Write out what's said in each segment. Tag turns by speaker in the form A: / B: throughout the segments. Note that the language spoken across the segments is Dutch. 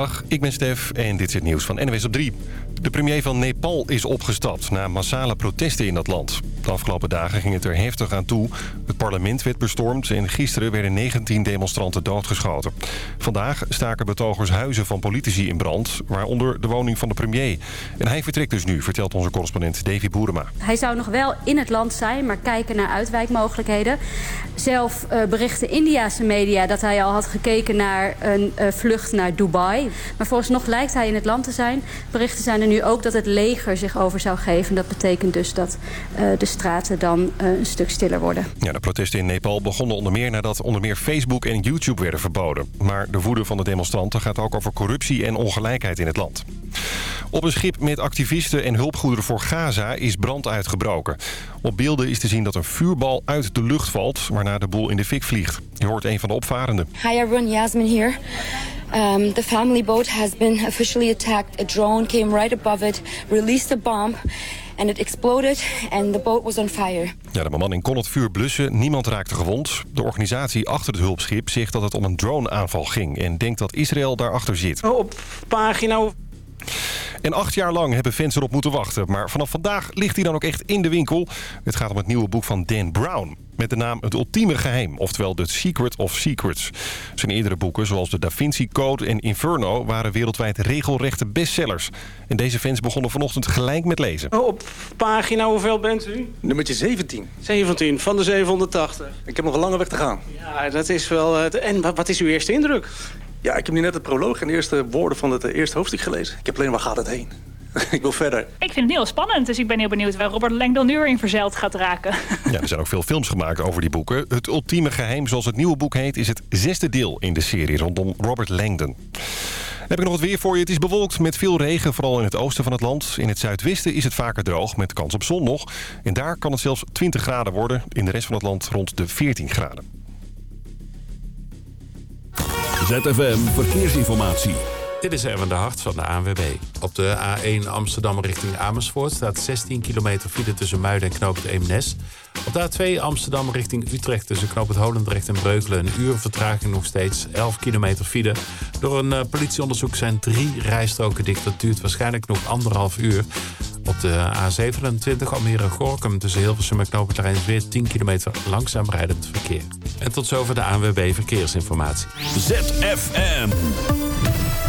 A: Dag, ik ben Stef en dit is het nieuws van NWS op 3. De premier van Nepal is opgestapt na massale protesten in dat land. De afgelopen dagen ging het er heftig aan toe. Het parlement werd bestormd en gisteren werden 19 demonstranten doodgeschoten. Vandaag staken betogers huizen van politici in brand, waaronder de woning van de premier. En hij vertrekt dus nu, vertelt onze correspondent Davy Boerema.
B: Hij zou nog wel in het land zijn, maar kijken naar uitwijkmogelijkheden. Zelf uh, berichten Indiase media dat hij al had gekeken naar een uh, vlucht naar Dubai. Maar vooralsnog lijkt hij in het land te zijn. Berichten zijn er nu ook dat het leger zich over zou geven. Dat betekent dus dat uh, de straten dan uh, een stuk stiller worden.
A: Ja, de protesten in Nepal begonnen onder meer nadat onder meer Facebook en YouTube werden verboden. Maar de woede van de demonstranten gaat ook over corruptie en ongelijkheid in het land. Op een schip met activisten en hulpgoederen voor Gaza is brand uitgebroken. Op beelden is te zien dat een vuurbal uit de lucht valt, waarna de boel in de fik vliegt. Je hoort een van de opvarenden.
C: Hi everyone, Yasmin hier. Um, the family boat has been officially attacked. A drone came right above it, released a bomb... And it exploded and the boat was on fire.
A: Ja, de bemanning kon het vuur blussen. Niemand raakte gewond. De organisatie achter het hulpschip zegt dat het om een droneaanval ging... en denkt dat Israël daarachter zit.
D: Op pagina
A: en acht jaar lang hebben fans erop moeten wachten. Maar vanaf vandaag ligt hij dan ook echt in de winkel. Het gaat om het nieuwe boek van Dan Brown. Met de naam Het Ultieme Geheim, oftewel The Secret of Secrets. Zijn eerdere boeken, zoals de Da Vinci Code en Inferno... waren wereldwijd regelrechte bestsellers. En deze fans begonnen vanochtend gelijk met lezen.
D: Op pagina hoeveel bent u?
E: Nummertje 17.
D: 17, van de 780.
E: Ik heb nog een lange weg te gaan.
D: Ja, dat is wel... En wat is uw eerste indruk?
E: Ja, ik heb nu net het proloog en de eerste woorden van het eerste hoofdstuk gelezen. Ik heb alleen waar gaat het heen? ik wil verder.
F: Ik vind het heel spannend, dus ik ben heel benieuwd waar Robert Langdon nu in verzeild gaat raken.
A: Ja, er zijn ook veel films gemaakt over die boeken. Het ultieme geheim, zoals het nieuwe boek heet, is het zesde deel in de serie rondom Robert Langdon. Dan heb ik nog wat weer voor je. Het is bewolkt met veel regen, vooral in het oosten van het land. In het zuidwesten is het vaker droog, met kans op zon nog. En daar kan het zelfs 20 graden worden. In de rest van het land rond de 14 graden.
G: ZFM Verkeersinformatie.
H: Dit is Erwin de Hart van de ANWB. Op de A1 Amsterdam richting Amersfoort staat 16 kilometer file tussen Muiden en Knoop het Eemnes. Op de A2 Amsterdam richting Utrecht tussen Knoop het Holendrecht en Breukelen een uur vertraging nog steeds 11 kilometer file. Door een uh, politieonderzoek zijn drie rijstroken dicht. Dat duurt waarschijnlijk nog anderhalf uur. Op de A27 Almere-Gorkum tussen Hilversum en Knoop het weer 10 kilometer langzaam rijdend verkeer. En tot zover de ANWB Verkeersinformatie.
G: ZFM.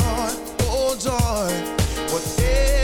I: joy, oh joy, whatever.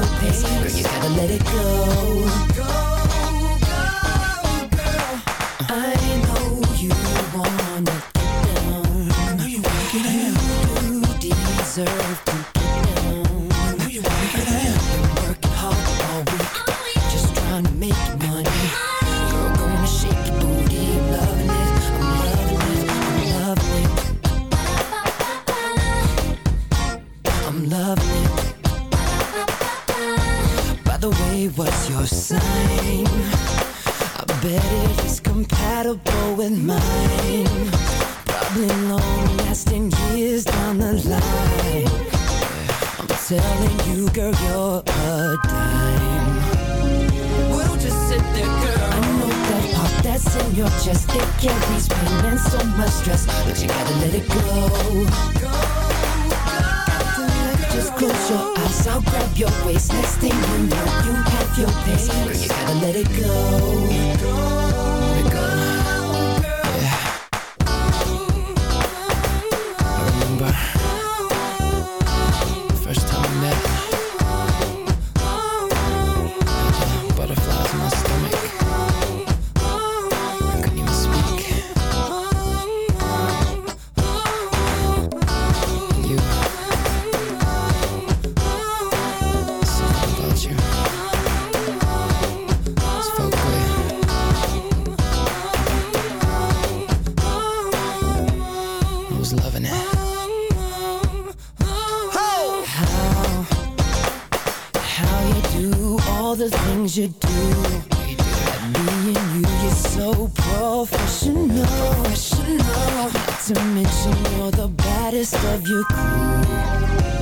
J: your pace, girl, you gotta let it go. Go, go, girl. I know you wanna get down. I know you wanna get down. You deserve to. waste. Next thing you know, you have your pace. You gotta let it go. to mention you're the baddest of your crew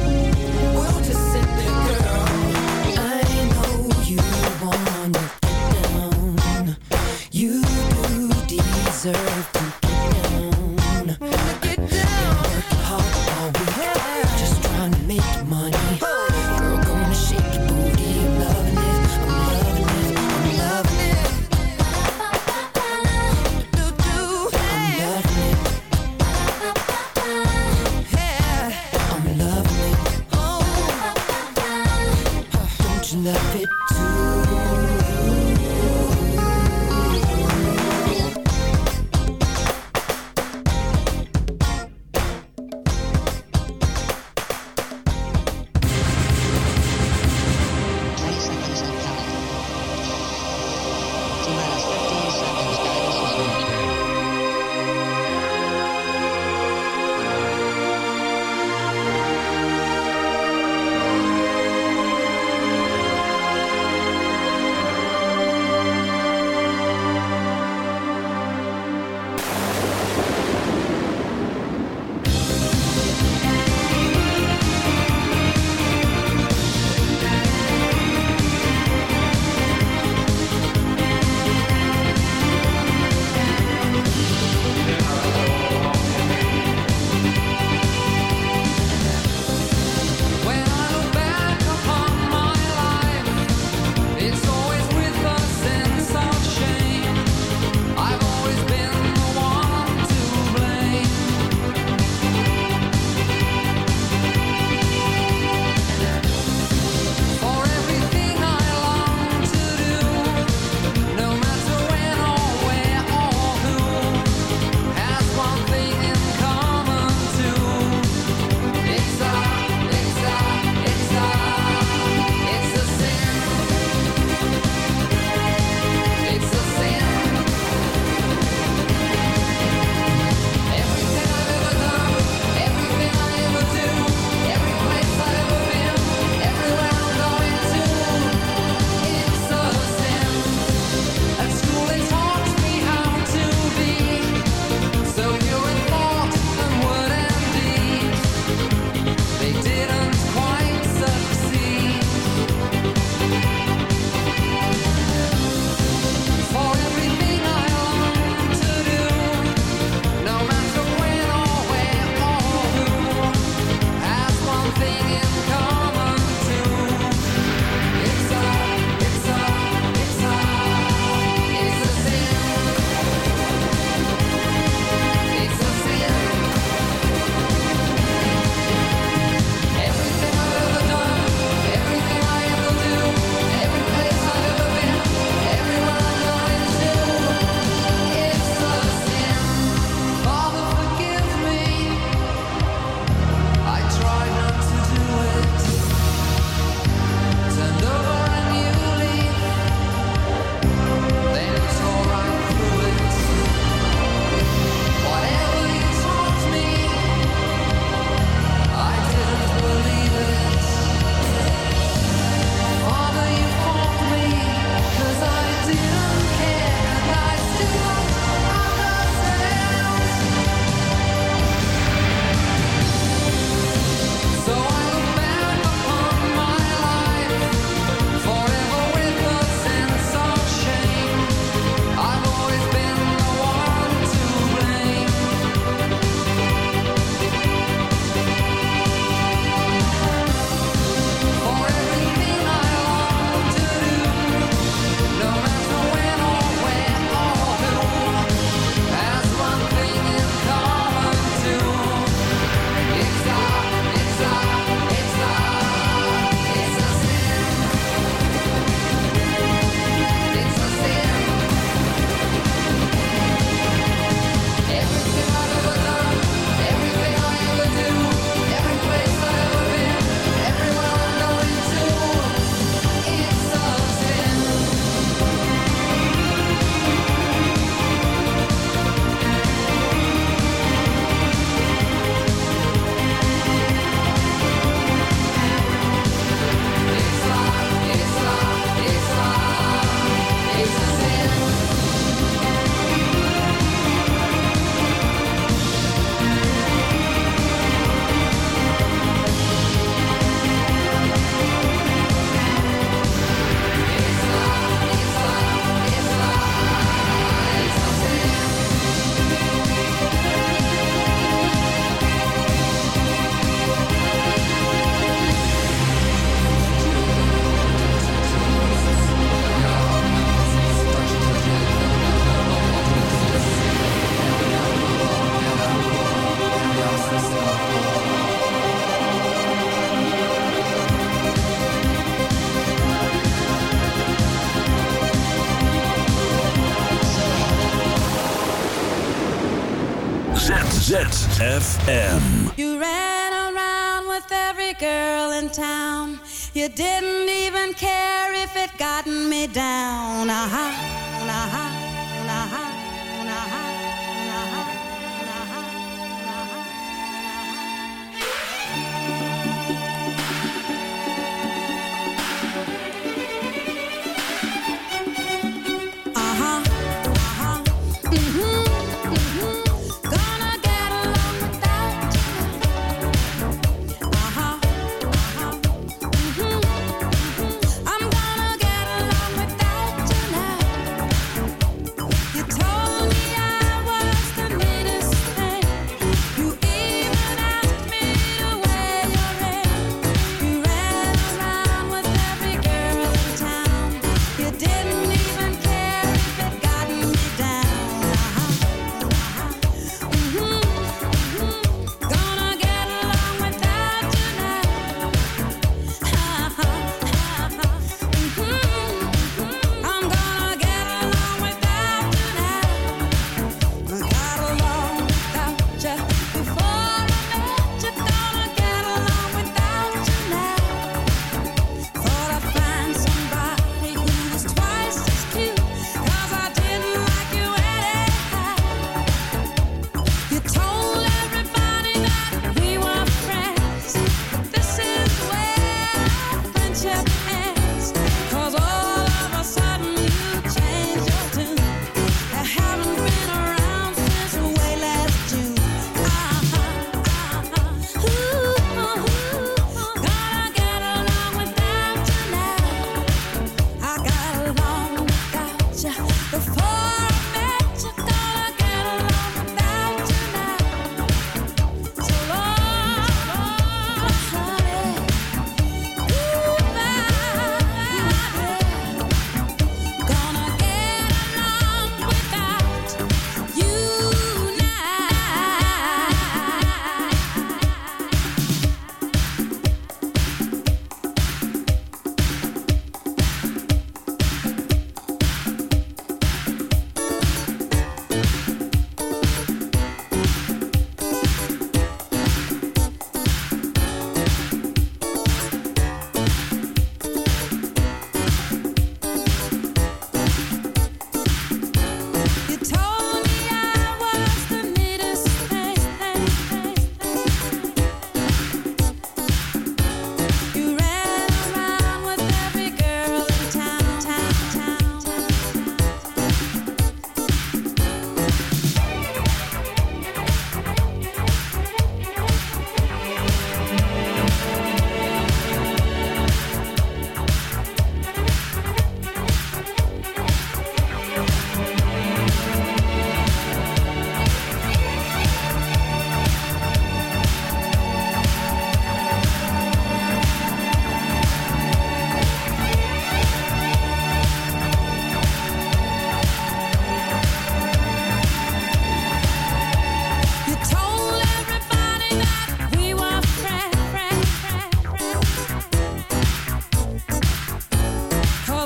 K: ZZFM.
L: You ran around with every girl in town. You didn't even care if it gotten me down. Uh-huh, uh-huh,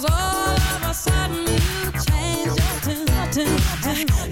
L: Cause all of a sudden you changed your tune, tune, tune.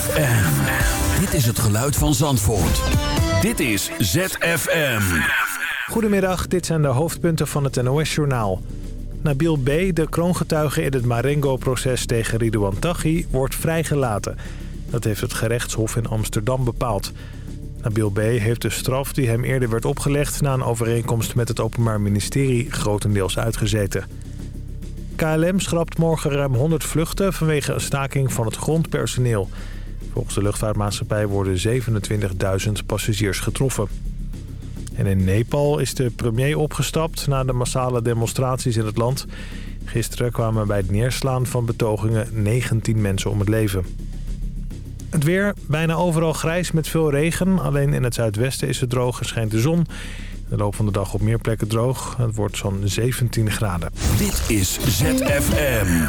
M: ZFM. Dit is het geluid van Zandvoort. Dit is ZFM.
N: Goedemiddag, dit zijn de hoofdpunten van het NOS-journaal. Nabil B., de kroongetuige in het Marengo-proces tegen Ridouan Taghi, wordt vrijgelaten. Dat heeft het gerechtshof in Amsterdam bepaald. Nabil B. heeft de straf die hem eerder werd opgelegd... na een overeenkomst met het Openbaar Ministerie grotendeels uitgezeten. KLM schrapt morgen ruim 100 vluchten vanwege een staking van het grondpersoneel. Volgens de luchtvaartmaatschappij worden 27.000 passagiers getroffen. En in Nepal is de premier opgestapt na de massale demonstraties in het land. Gisteren kwamen bij het neerslaan van betogingen 19 mensen om het leven. Het weer bijna overal grijs met veel regen. Alleen in het zuidwesten is het droog en schijnt de zon. De loop van de dag op meer plekken droog. Het wordt zo'n 17 graden.
M: Dit is ZFM.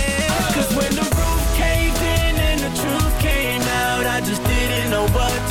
O: know what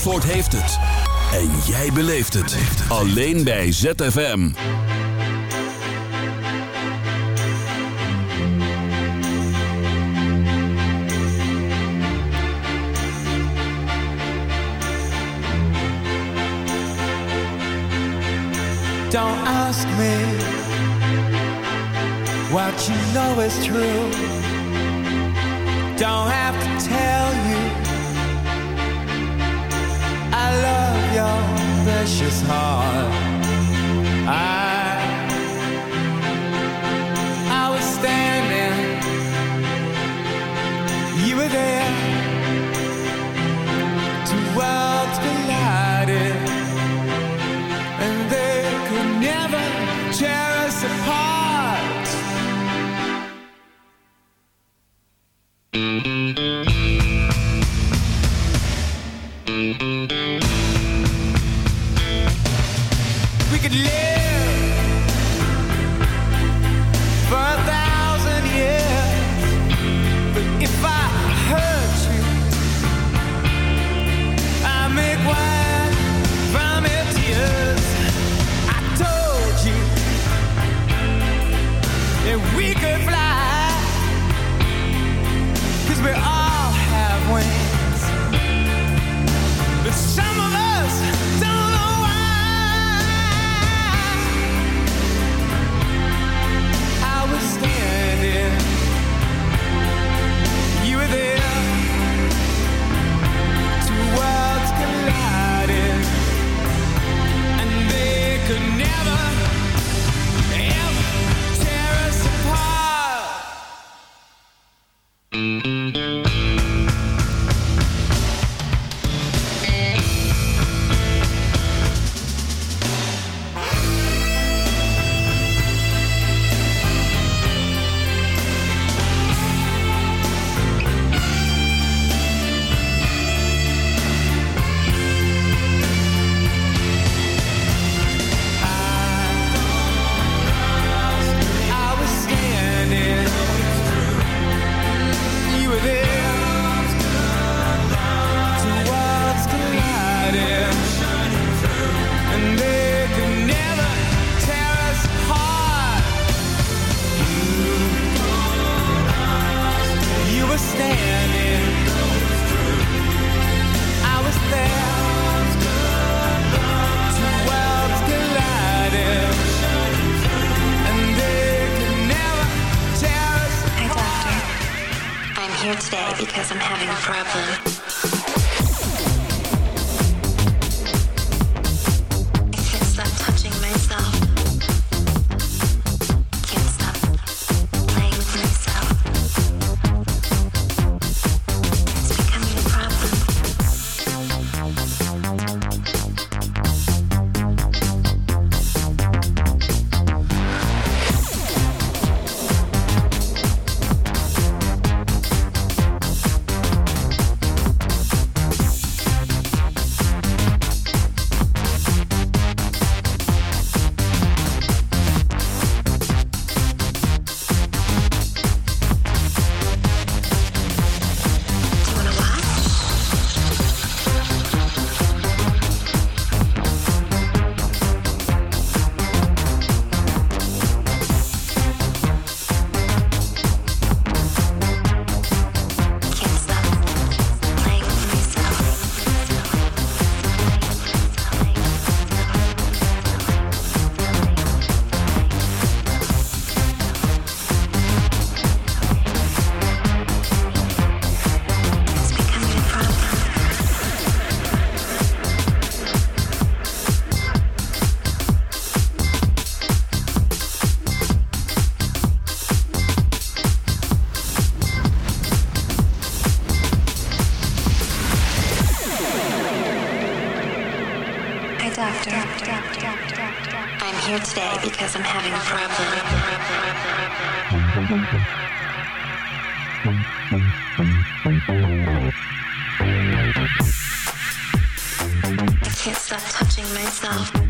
M: Zandvoort heeft het. En jij beleeft het. Alleen bij ZFM.
G: Don't ask me What you know is true Don't ask precious heart. I I was standing, you were there. could live
P: here today because I'm having a problem. myself.